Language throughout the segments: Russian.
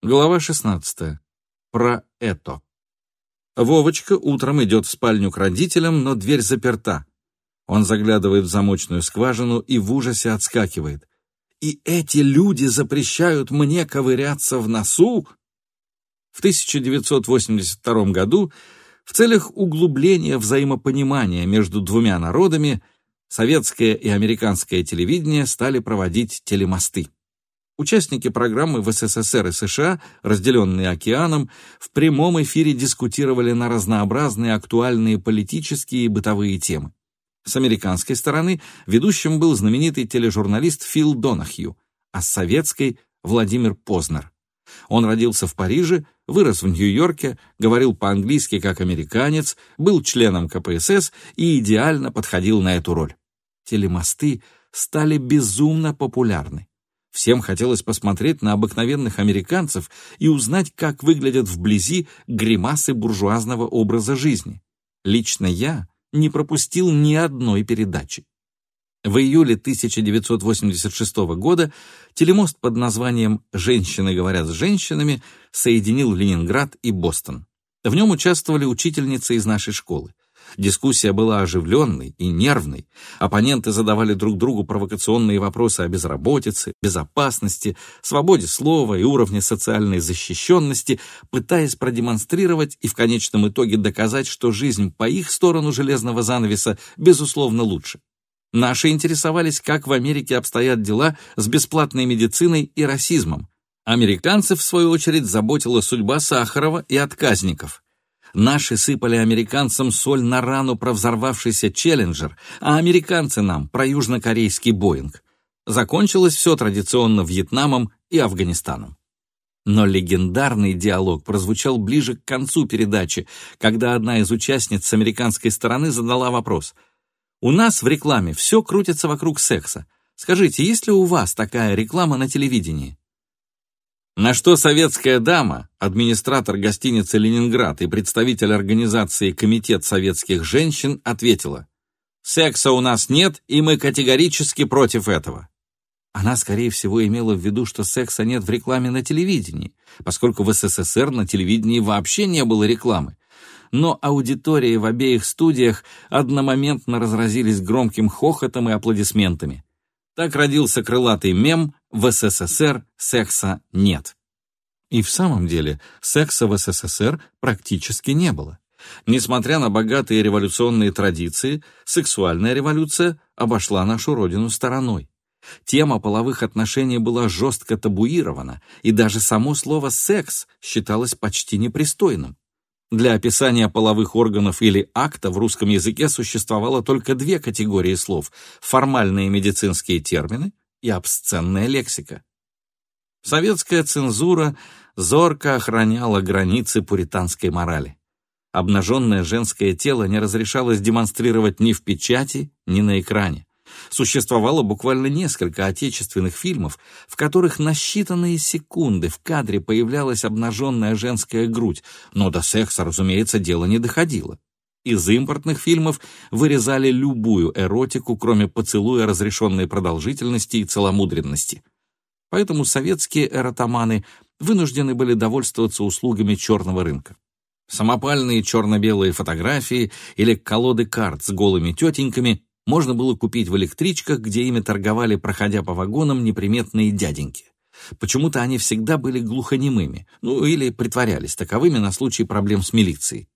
Глава 16. Про это. Вовочка утром идет в спальню к родителям, но дверь заперта. Он заглядывает в замочную скважину и в ужасе отскакивает. «И эти люди запрещают мне ковыряться в носу?» В 1982 году в целях углубления взаимопонимания между двумя народами советское и американское телевидение стали проводить телемосты. Участники программы в СССР и США, разделенные океаном, в прямом эфире дискутировали на разнообразные актуальные политические и бытовые темы. С американской стороны ведущим был знаменитый тележурналист Фил Донахью, а с советской — Владимир Познер. Он родился в Париже, вырос в Нью-Йорке, говорил по-английски как американец, был членом КПСС и идеально подходил на эту роль. Телемосты стали безумно популярны. Всем хотелось посмотреть на обыкновенных американцев и узнать, как выглядят вблизи гримасы буржуазного образа жизни. Лично я не пропустил ни одной передачи. В июле 1986 года телемост под названием «Женщины говорят с женщинами» соединил Ленинград и Бостон. В нем участвовали учительницы из нашей школы. Дискуссия была оживленной и нервной. Оппоненты задавали друг другу провокационные вопросы о безработице, безопасности, свободе слова и уровне социальной защищенности, пытаясь продемонстрировать и в конечном итоге доказать, что жизнь по их сторону железного занавеса безусловно лучше. Наши интересовались, как в Америке обстоят дела с бесплатной медициной и расизмом. Американцев, в свою очередь, заботила судьба Сахарова и отказников – Наши сыпали американцам соль на рану про взорвавшийся «Челленджер», а американцы нам про южнокорейский «Боинг». Закончилось все традиционно Вьетнамом и Афганистаном. Но легендарный диалог прозвучал ближе к концу передачи, когда одна из участниц с американской стороны задала вопрос. «У нас в рекламе все крутится вокруг секса. Скажите, есть ли у вас такая реклама на телевидении?» На что советская дама, администратор гостиницы «Ленинград» и представитель организации «Комитет советских женщин» ответила, «Секса у нас нет, и мы категорически против этого». Она, скорее всего, имела в виду, что секса нет в рекламе на телевидении, поскольку в СССР на телевидении вообще не было рекламы. Но аудитории в обеих студиях одномоментно разразились громким хохотом и аплодисментами. Так родился крылатый мем «В СССР секса нет». И в самом деле секса в СССР практически не было. Несмотря на богатые революционные традиции, сексуальная революция обошла нашу родину стороной. Тема половых отношений была жестко табуирована, и даже само слово «секс» считалось почти непристойным. Для описания половых органов или акта в русском языке существовало только две категории слов – формальные медицинские термины и обсценная лексика. Советская цензура зорко охраняла границы пуританской морали. Обнаженное женское тело не разрешалось демонстрировать ни в печати, ни на экране существовало буквально несколько отечественных фильмов, в которых на считанные секунды в кадре появлялась обнаженная женская грудь, но до секса, разумеется, дело не доходило. Из импортных фильмов вырезали любую эротику, кроме поцелуя разрешенной продолжительности и целомудренности. Поэтому советские эротоманы вынуждены были довольствоваться услугами черного рынка. Самопальные черно-белые фотографии или колоды карт с голыми тетеньками можно было купить в электричках, где ими торговали, проходя по вагонам, неприметные дяденьки. Почему-то они всегда были глухонемыми, ну или притворялись таковыми на случай проблем с милицией.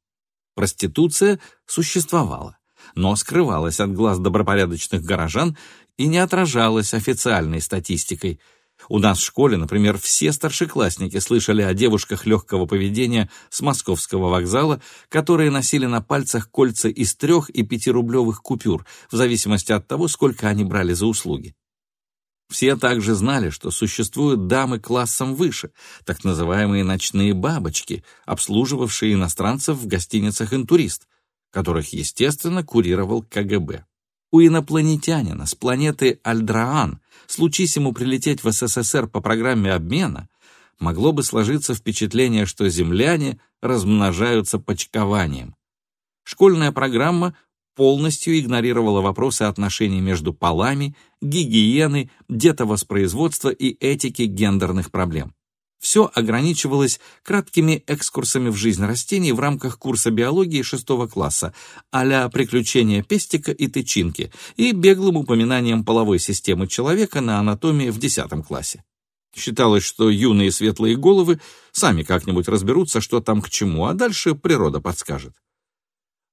Проституция существовала, но скрывалась от глаз добропорядочных горожан и не отражалась официальной статистикой – у нас в школе, например, все старшеклассники слышали о девушках легкого поведения с московского вокзала, которые носили на пальцах кольца из трех и пятирублевых купюр, в зависимости от того, сколько они брали за услуги. Все также знали, что существуют дамы классом выше, так называемые ночные бабочки, обслуживавшие иностранцев в гостиницах «Интурист», которых, естественно, курировал КГБ. У инопланетянина с планеты Альдраан, случись ему прилететь в СССР по программе обмена, могло бы сложиться впечатление, что земляне размножаются почкованием. Школьная программа полностью игнорировала вопросы отношений между полами, гигиены, детовоспроизводства и этики гендерных проблем. все ограничивалось краткими экскурсами в жизнь растений в рамках курса биологии шестого класса, а-ля «Приключения пестика и тычинки» и беглым упоминанием половой системы человека на анатомии в десятом классе. Считалось, что юные светлые головы сами как-нибудь разберутся, что там к чему, а дальше природа подскажет.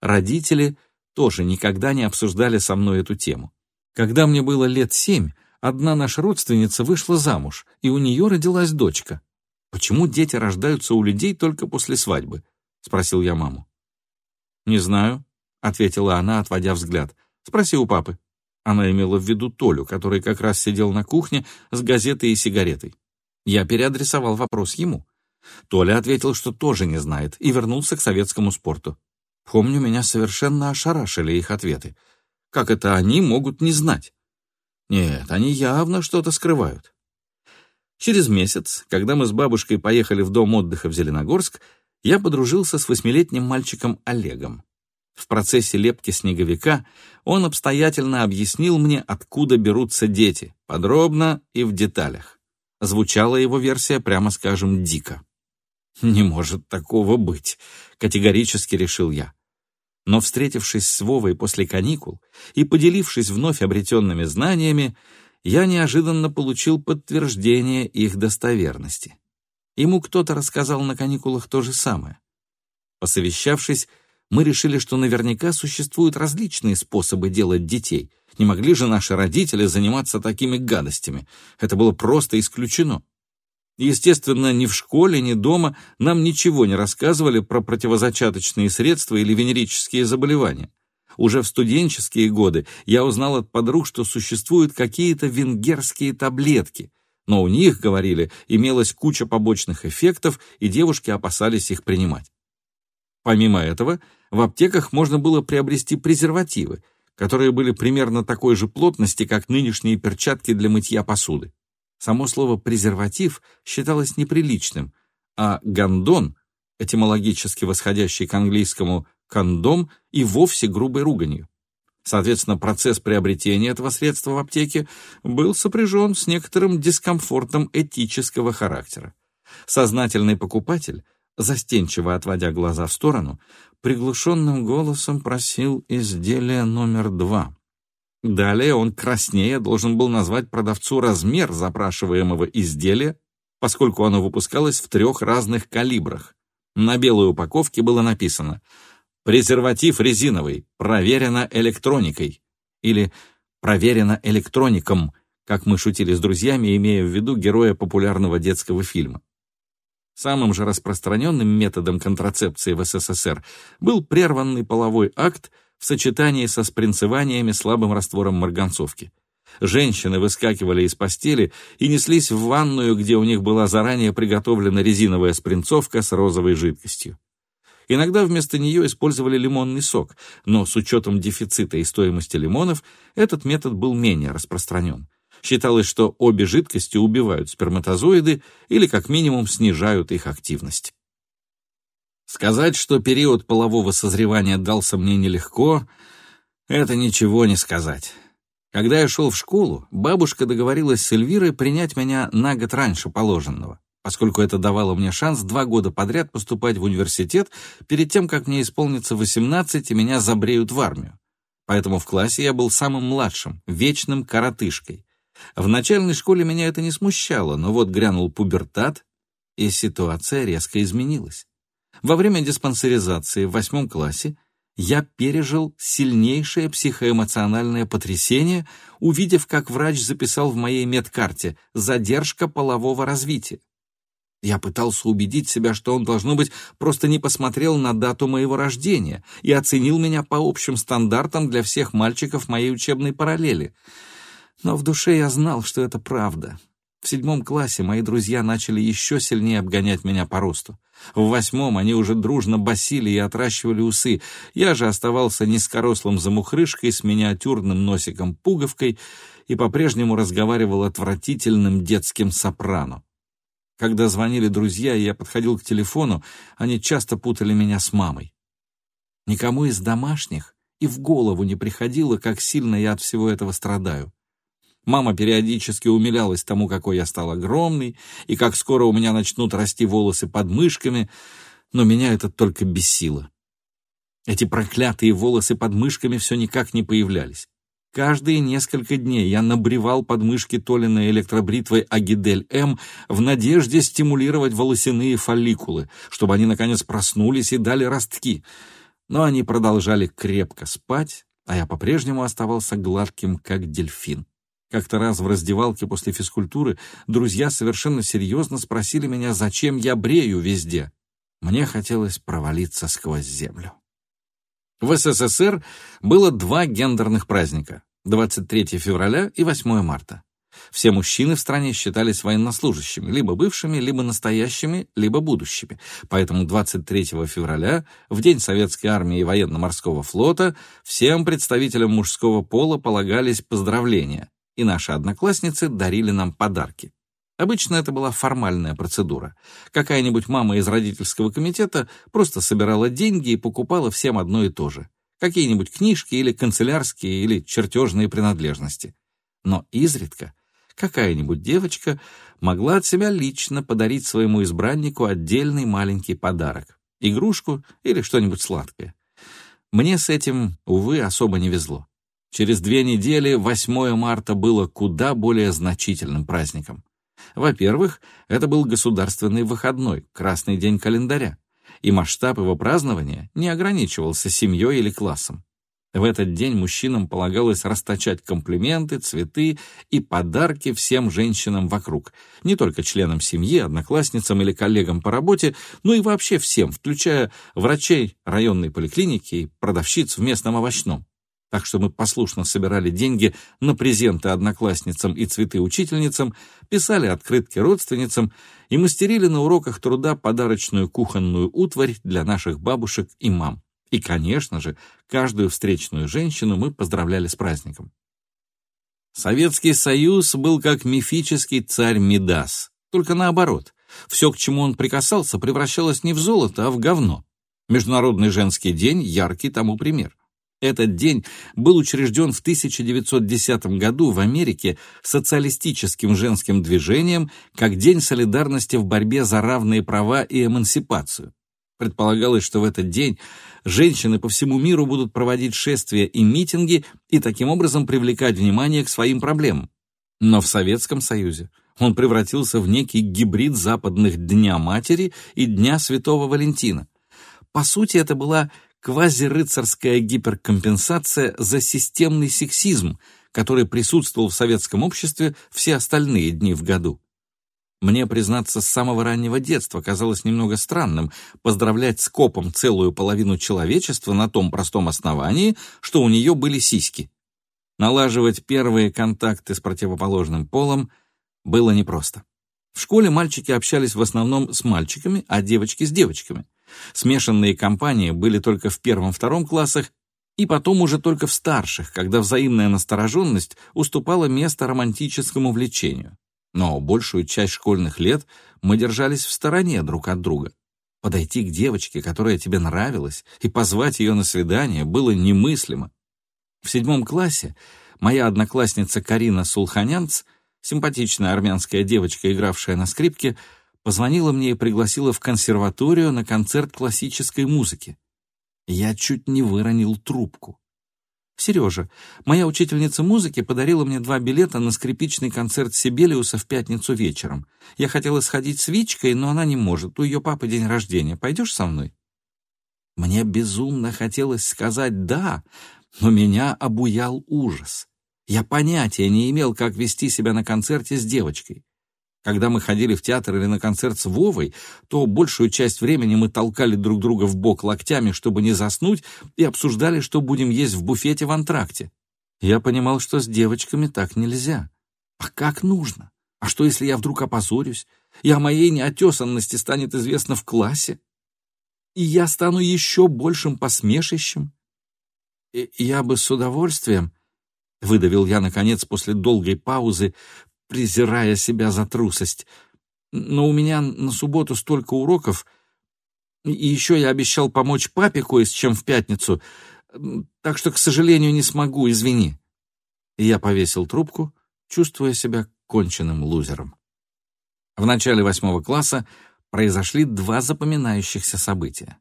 Родители тоже никогда не обсуждали со мной эту тему. Когда мне было лет семь, одна наша родственница вышла замуж, и у нее родилась дочка. «Почему дети рождаются у людей только после свадьбы?» — спросил я маму. «Не знаю», — ответила она, отводя взгляд. «Спроси у папы». Она имела в виду Толю, который как раз сидел на кухне с газетой и сигаретой. Я переадресовал вопрос ему. Толя ответил, что тоже не знает, и вернулся к советскому спорту. Помню, меня совершенно ошарашили их ответы. Как это они могут не знать? Нет, они явно что-то скрывают. Через месяц, когда мы с бабушкой поехали в дом отдыха в Зеленогорск, я подружился с восьмилетним мальчиком Олегом. В процессе лепки снеговика он обстоятельно объяснил мне, откуда берутся дети, подробно и в деталях. Звучала его версия, прямо скажем, дико. «Не может такого быть», — категорически решил я. Но, встретившись с Вовой после каникул и поделившись вновь обретенными знаниями, я неожиданно получил подтверждение их достоверности. Ему кто-то рассказал на каникулах то же самое. Посовещавшись, мы решили, что наверняка существуют различные способы делать детей. Не могли же наши родители заниматься такими гадостями. Это было просто исключено. Естественно, ни в школе, ни дома нам ничего не рассказывали про противозачаточные средства или венерические заболевания. Уже в студенческие годы я узнал от подруг, что существуют какие-то венгерские таблетки, но у них, говорили, имелась куча побочных эффектов, и девушки опасались их принимать. Помимо этого, в аптеках можно было приобрести презервативы, которые были примерно такой же плотности, как нынешние перчатки для мытья посуды. Само слово «презерватив» считалось неприличным, а «гондон», этимологически восходящий к английскому кондом и вовсе грубой руганью. Соответственно, процесс приобретения этого средства в аптеке был сопряжен с некоторым дискомфортом этического характера. Сознательный покупатель, застенчиво отводя глаза в сторону, приглушенным голосом просил изделие номер два. Далее он краснее должен был назвать продавцу размер запрашиваемого изделия, поскольку оно выпускалось в трех разных калибрах. На белой упаковке было написано Презерватив резиновый, проверено электроникой. Или проверено электроником, как мы шутили с друзьями, имея в виду героя популярного детского фильма. Самым же распространенным методом контрацепции в СССР был прерванный половой акт в сочетании со спринцеваниями слабым раствором марганцовки. Женщины выскакивали из постели и неслись в ванную, где у них была заранее приготовлена резиновая спринцовка с розовой жидкостью. Иногда вместо нее использовали лимонный сок, но с учетом дефицита и стоимости лимонов этот метод был менее распространен. Считалось, что обе жидкости убивают сперматозоиды или как минимум снижают их активность. Сказать, что период полового созревания дался мне нелегко, это ничего не сказать. Когда я шел в школу, бабушка договорилась с Эльвирой принять меня на год раньше положенного поскольку это давало мне шанс два года подряд поступать в университет перед тем, как мне исполнится 18 и меня забреют в армию. Поэтому в классе я был самым младшим, вечным коротышкой. В начальной школе меня это не смущало, но вот грянул пубертат, и ситуация резко изменилась. Во время диспансеризации в восьмом классе я пережил сильнейшее психоэмоциональное потрясение, увидев, как врач записал в моей медкарте «задержка полового развития». Я пытался убедить себя, что он, должно быть, просто не посмотрел на дату моего рождения и оценил меня по общим стандартам для всех мальчиков моей учебной параллели. Но в душе я знал, что это правда. В седьмом классе мои друзья начали еще сильнее обгонять меня по росту. В восьмом они уже дружно басили и отращивали усы. Я же оставался низкорослым замухрышкой с миниатюрным носиком-пуговкой и по-прежнему разговаривал отвратительным детским сопрано. Когда звонили друзья, и я подходил к телефону, они часто путали меня с мамой. Никому из домашних и в голову не приходило, как сильно я от всего этого страдаю. Мама периодически умилялась тому, какой я стал огромный, и как скоро у меня начнут расти волосы под мышками, но меня это только бесило. Эти проклятые волосы под мышками все никак не появлялись. Каждые несколько дней я набревал подмышки Толиной электробритвой Агидель М в надежде стимулировать волосяные фолликулы, чтобы они, наконец, проснулись и дали ростки. Но они продолжали крепко спать, а я по-прежнему оставался гладким, как дельфин. Как-то раз в раздевалке после физкультуры друзья совершенно серьезно спросили меня, зачем я брею везде. Мне хотелось провалиться сквозь землю. В СССР было два гендерных праздника — 23 февраля и 8 марта. Все мужчины в стране считались военнослужащими, либо бывшими, либо настоящими, либо будущими. Поэтому 23 февраля, в День Советской армии и военно-морского флота, всем представителям мужского пола полагались поздравления, и наши одноклассницы дарили нам подарки. Обычно это была формальная процедура. Какая-нибудь мама из родительского комитета просто собирала деньги и покупала всем одно и то же. Какие-нибудь книжки или канцелярские или чертежные принадлежности. Но изредка какая-нибудь девочка могла от себя лично подарить своему избраннику отдельный маленький подарок. Игрушку или что-нибудь сладкое. Мне с этим, увы, особо не везло. Через две недели 8 марта было куда более значительным праздником. Во-первых, это был государственный выходной, красный день календаря, и масштаб его празднования не ограничивался семьей или классом. В этот день мужчинам полагалось расточать комплименты, цветы и подарки всем женщинам вокруг, не только членам семьи, одноклассницам или коллегам по работе, но и вообще всем, включая врачей районной поликлиники и продавщиц в местном овощном так что мы послушно собирали деньги на презенты одноклассницам и цветы учительницам, писали открытки родственницам и мастерили на уроках труда подарочную кухонную утварь для наших бабушек и мам. И, конечно же, каждую встречную женщину мы поздравляли с праздником. Советский Союз был как мифический царь Мидас, только наоборот. Все, к чему он прикасался, превращалось не в золото, а в говно. Международный женский день — яркий тому пример. Этот день был учрежден в 1910 году в Америке социалистическим женским движением как День солидарности в борьбе за равные права и эмансипацию. Предполагалось, что в этот день женщины по всему миру будут проводить шествия и митинги и таким образом привлекать внимание к своим проблемам. Но в Советском Союзе он превратился в некий гибрид западных Дня Матери и Дня Святого Валентина. По сути, это была квазирыцарская гиперкомпенсация за системный сексизм, который присутствовал в советском обществе все остальные дни в году. Мне, признаться, с самого раннего детства казалось немного странным поздравлять с копом целую половину человечества на том простом основании, что у нее были сиськи. Налаживать первые контакты с противоположным полом было непросто. В школе мальчики общались в основном с мальчиками, а девочки с девочками. Смешанные компании были только в первом-втором классах, и потом уже только в старших, когда взаимная настороженность уступала место романтическому влечению. Но большую часть школьных лет мы держались в стороне друг от друга. Подойти к девочке, которая тебе нравилась, и позвать ее на свидание было немыслимо. В седьмом классе моя одноклассница Карина Сулханянц, симпатичная армянская девочка, игравшая на скрипке, позвонила мне и пригласила в консерваторию на концерт классической музыки. Я чуть не выронил трубку. Сережа, моя учительница музыки подарила мне два билета на скрипичный концерт Сибелиуса в пятницу вечером. Я хотела сходить с Вичкой, но она не может. У ее папы день рождения. Пойдешь со мной? Мне безумно хотелось сказать «да», но меня обуял ужас. Я понятия не имел, как вести себя на концерте с девочкой. Когда мы ходили в театр или на концерт с Вовой, то большую часть времени мы толкали друг друга в бок локтями, чтобы не заснуть, и обсуждали, что будем есть в буфете в антракте. Я понимал, что с девочками так нельзя. А как нужно? А что, если я вдруг опозорюсь, и о моей неотесанности станет известно в классе? И я стану еще большим посмешищем? И я бы с удовольствием, — выдавил я, наконец, после долгой паузы, презирая себя за трусость. Но у меня на субботу столько уроков, и еще я обещал помочь папе кое с чем в пятницу, так что, к сожалению, не смогу, извини. И я повесил трубку чувствуя себя конченным лузером. В начале восьмого класса произошли два запоминающихся события.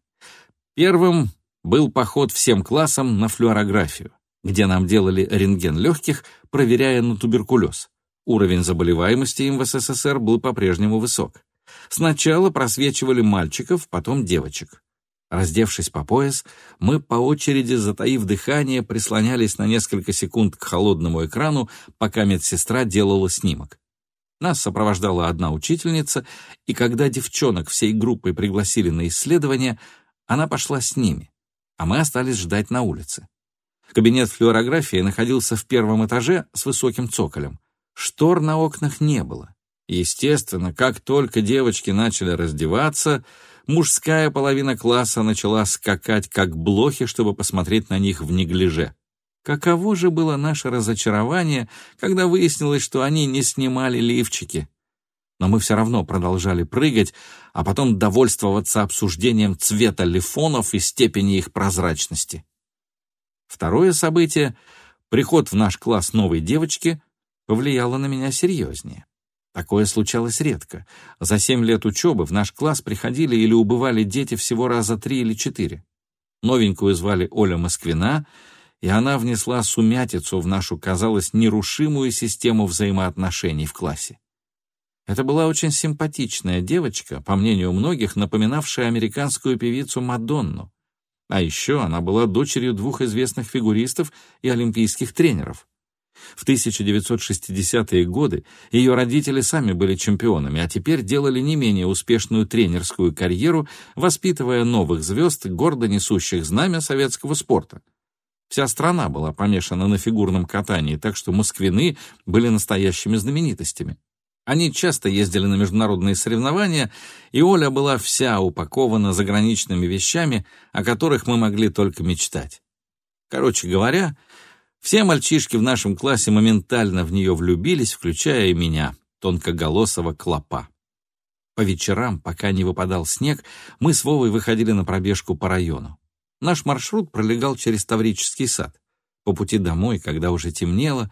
Первым был поход всем классам на флюорографию, где нам делали рентген легких, проверяя на туберкулез. Уровень заболеваемости им в СССР был по-прежнему высок. Сначала просвечивали мальчиков, потом девочек. Раздевшись по пояс, мы по очереди, затаив дыхание, прислонялись на несколько секунд к холодному экрану, пока медсестра делала снимок. Нас сопровождала одна учительница, и когда девчонок всей группой пригласили на исследование, она пошла с ними, а мы остались ждать на улице. Кабинет флюорографии находился в первом этаже с высоким цоколем. Штор на окнах не было. Естественно, как только девочки начали раздеваться, мужская половина класса начала скакать как блохи, чтобы посмотреть на них в неглиже. Каково же было наше разочарование, когда выяснилось, что они не снимали лифчики. Но мы все равно продолжали прыгать, а потом довольствоваться обсуждением цвета лифонов и степени их прозрачности. Второе событие, приход в наш класс новой девочки, повлияло на меня серьезнее. Такое случалось редко. За семь лет учебы в наш класс приходили или убывали дети всего раза три или четыре. Новенькую звали Оля Москвина, и она внесла сумятицу в нашу, казалось, нерушимую систему взаимоотношений в классе. Это была очень симпатичная девочка, по мнению многих, напоминавшая американскую певицу Мадонну. А еще она была дочерью двух известных фигуристов и олимпийских тренеров. В 1960-е годы ее родители сами были чемпионами, а теперь делали не менее успешную тренерскую карьеру, воспитывая новых звезд, гордо несущих знамя советского спорта. Вся страна была помешана на фигурном катании, так что москвины были настоящими знаменитостями. Они часто ездили на международные соревнования, и Оля была вся упакована заграничными вещами, о которых мы могли только мечтать. Короче говоря, все мальчишки в нашем классе моментально в нее влюбились, включая и меня, тонкоголосого клопа. По вечерам, пока не выпадал снег, мы с Вовой выходили на пробежку по району. Наш маршрут пролегал через Таврический сад. По пути домой, когда уже темнело,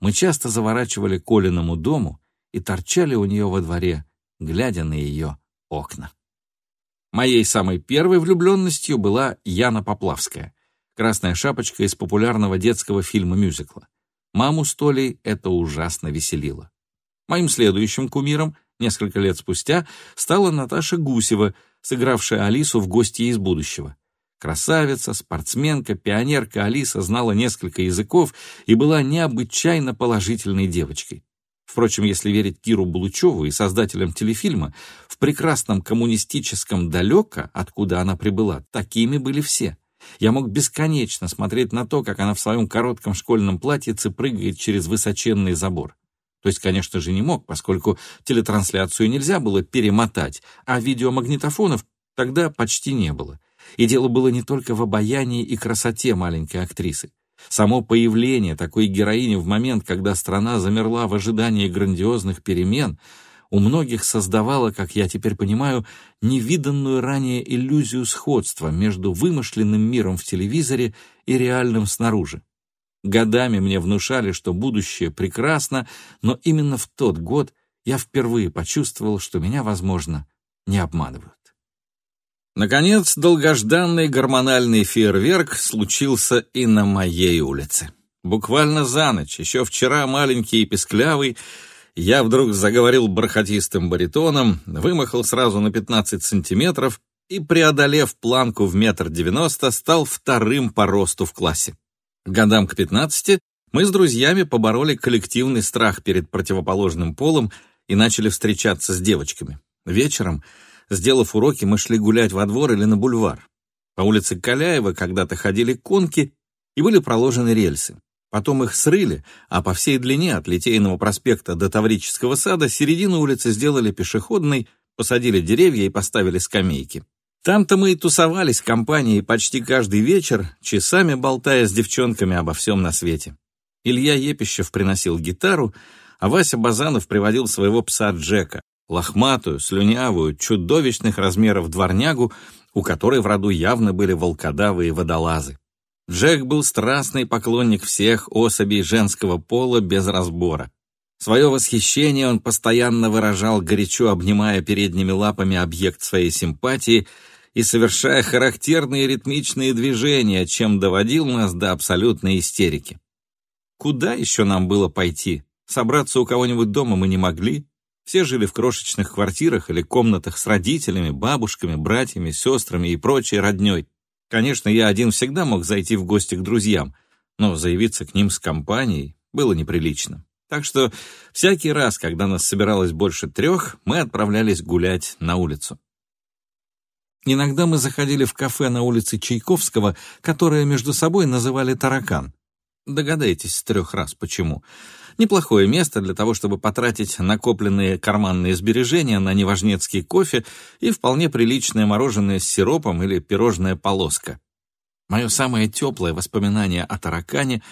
мы часто заворачивали к Колиному дому и торчали у нее во дворе, глядя на ее окна. Моей самой первой влюбленностью была Яна Поплавская, красная шапочка из популярного детского фильма-мюзикла. Маму с Толей это ужасно веселило. Моим следующим кумиром, несколько лет спустя, стала Наташа Гусева, сыгравшая Алису в «Гости из будущего». Красавица, спортсменка, пионерка Алиса знала несколько языков и была необычайно положительной девочкой. Впрочем, если верить Киру Булычеву и создателям телефильма, в прекрасном коммунистическом далеко, откуда она прибыла, такими были все. Я мог бесконечно смотреть на то, как она в своем коротком школьном платьице прыгает через высоченный забор. То есть, конечно же, не мог, поскольку телетрансляцию нельзя было перемотать, а видеомагнитофонов тогда почти не было. И дело было не только в обаянии и красоте маленькой актрисы. Само появление такой героини в момент, когда страна замерла в ожидании грандиозных перемен, у многих создавало, как я теперь понимаю, невиданную ранее иллюзию сходства между вымышленным миром в телевизоре и реальным снаружи. Годами мне внушали, что будущее прекрасно, но именно в тот год я впервые почувствовал, что меня, возможно, не обманывают. Наконец, долгожданный гормональный фейерверк случился и на моей улице. Буквально за ночь, еще вчера маленький и песклявый, я вдруг заговорил бархатистым баритоном, вымахал сразу на 15 сантиметров и, преодолев планку в метр девяносто, стал вторым по росту в классе. Годам к 15 мы с друзьями побороли коллективный страх перед противоположным полом и начали встречаться с девочками. Вечером Сделав уроки, мы шли гулять во двор или на бульвар. По улице Каляева когда-то ходили конки и были проложены рельсы. Потом их срыли, а по всей длине от Литейного проспекта до Таврического сада середину улицы сделали пешеходной, посадили деревья и поставили скамейки. Там-то мы и тусовались компанией почти каждый вечер, часами болтая с девчонками обо всем на свете. Илья Епищев приносил гитару, а Вася Базанов приводил своего пса Джека, лохматую, слюнявую, чудовищных размеров дворнягу, у которой в роду явно были волкодавы и водолазы. Джек был страстный поклонник всех особей женского пола без разбора. Свое восхищение он постоянно выражал, горячо обнимая передними лапами объект своей симпатии и совершая характерные ритмичные движения, чем доводил нас до абсолютной истерики. Куда еще нам было пойти? Собраться у кого-нибудь дома мы не могли. Все жили в крошечных квартирах или комнатах с родителями, бабушками, братьями, сестрами и прочей родней. Конечно, я один всегда мог зайти в гости к друзьям, но заявиться к ним с компанией было неприлично. Так что всякий раз, когда нас собиралось больше трех, мы отправлялись гулять на улицу. Иногда мы заходили в кафе на улице Чайковского, которое между собой называли «Таракан». Догадайтесь с трех раз почему. Неплохое место для того, чтобы потратить накопленные карманные сбережения на неважнецкий кофе и вполне приличное мороженое с сиропом или пирожная полоска. Мое самое теплое воспоминание о таракане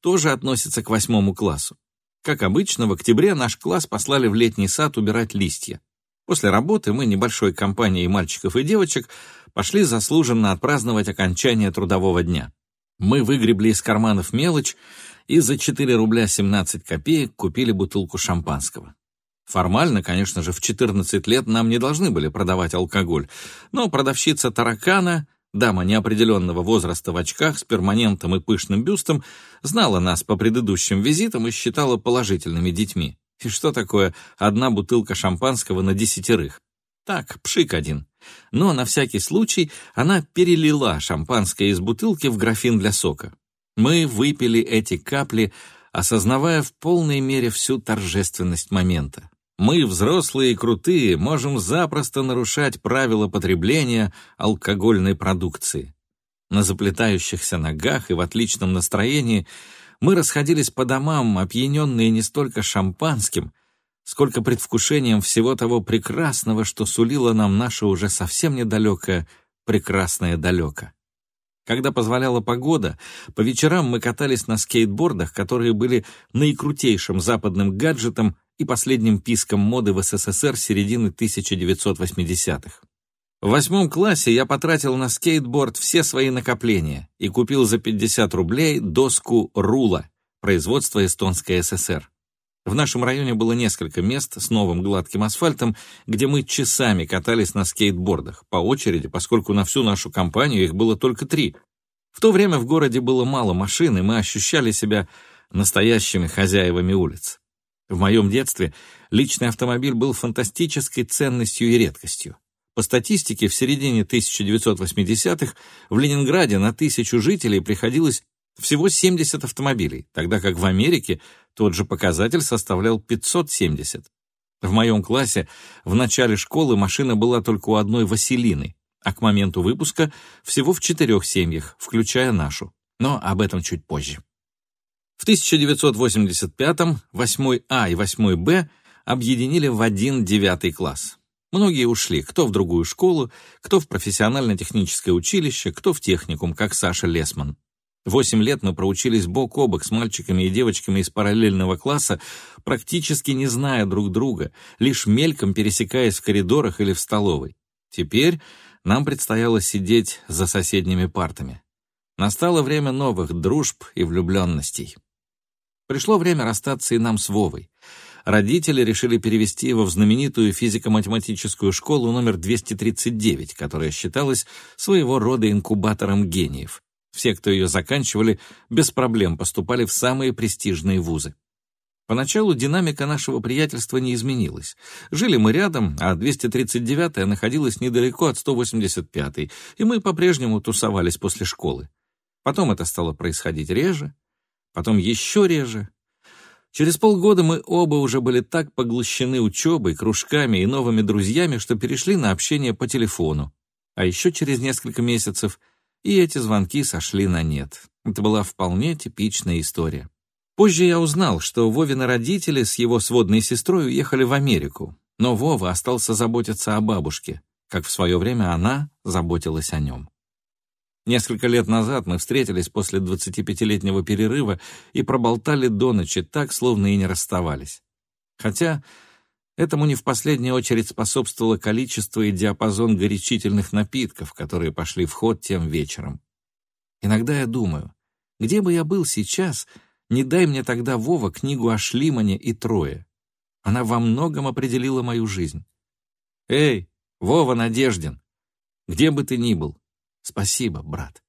тоже относится к восьмому классу. Как обычно, в октябре наш класс послали в летний сад убирать листья. После работы мы небольшой компанией мальчиков и девочек пошли заслуженно отпраздновать окончание трудового дня. Мы выгребли из карманов мелочь и за 4 рубля 17 копеек купили бутылку шампанского. Формально, конечно же, в 14 лет нам не должны были продавать алкоголь, но продавщица таракана Дама неопределенного возраста в очках с перманентом и пышным бюстом знала нас по предыдущим визитам и считала положительными детьми. И что такое одна бутылка шампанского на десятерых? Так, пшик один. Но на всякий случай она перелила шампанское из бутылки в графин для сока. Мы выпили эти капли, осознавая в полной мере всю торжественность момента. Мы, взрослые и крутые, можем запросто нарушать правила потребления алкогольной продукции. На заплетающихся ногах и в отличном настроении мы расходились по домам, опьяненные не столько шампанским, сколько предвкушением всего того прекрасного, что сулило нам наше уже совсем недалекое прекрасное далеко. Когда позволяла погода, по вечерам мы катались на скейтбордах, которые были наикрутейшим западным гаджетом и последним писком моды в СССР середины 1980-х. В восьмом классе я потратил на скейтборд все свои накопления и купил за 50 рублей доску «Рула» производства Эстонской ССР. В нашем районе было несколько мест с новым гладким асфальтом, где мы часами катались на скейтбордах, по очереди, поскольку на всю нашу компанию их было только три. В то время в городе было мало машин, и мы ощущали себя настоящими хозяевами улиц. В моем детстве личный автомобиль был фантастической ценностью и редкостью. По статистике, в середине 1980-х в Ленинграде на тысячу жителей приходилось всего 70 автомобилей, тогда как в Америке тот же показатель составлял 570. В моем классе в начале школы машина была только у одной Василины, а к моменту выпуска всего в четырех семьях, включая нашу. Но об этом чуть позже. В 1985-м 8 А и 8 Б объединили в один девятый класс. Многие ушли, кто в другую школу, кто в профессионально-техническое училище, кто в техникум, как Саша Лесман. Восемь лет мы проучились бок о бок с мальчиками и девочками из параллельного класса, практически не зная друг друга, лишь мельком пересекаясь в коридорах или в столовой. Теперь нам предстояло сидеть за соседними партами. Настало время новых дружб и влюбленностей. Пришло время расстаться и нам с Вовой. Родители решили перевести его в знаменитую физико-математическую школу номер 239, которая считалась своего рода инкубатором гениев. Все, кто ее заканчивали, без проблем поступали в самые престижные вузы. Поначалу динамика нашего приятельства не изменилась. Жили мы рядом, а 239-я находилась недалеко от 185-й, и мы по-прежнему тусовались после школы. Потом это стало происходить реже, потом еще реже. Через полгода мы оба уже были так поглощены учебой, кружками и новыми друзьями, что перешли на общение по телефону. А еще через несколько месяцев и эти звонки сошли на нет. Это была вполне типичная история. Позже я узнал, что Вовины родители с его сводной сестрой уехали в Америку, но Вова остался заботиться о бабушке, как в свое время она заботилась о нем. Несколько лет назад мы встретились после 25-летнего перерыва и проболтали до ночи так, словно и не расставались. Хотя этому не в последнюю очередь способствовало количество и диапазон горячительных напитков, которые пошли в ход тем вечером. Иногда я думаю, где бы я был сейчас, Не дай мне тогда, Вова, книгу о Шлимане и Трое. Она во многом определила мою жизнь. Эй, Вова Надеждин, где бы ты ни был, спасибо, брат.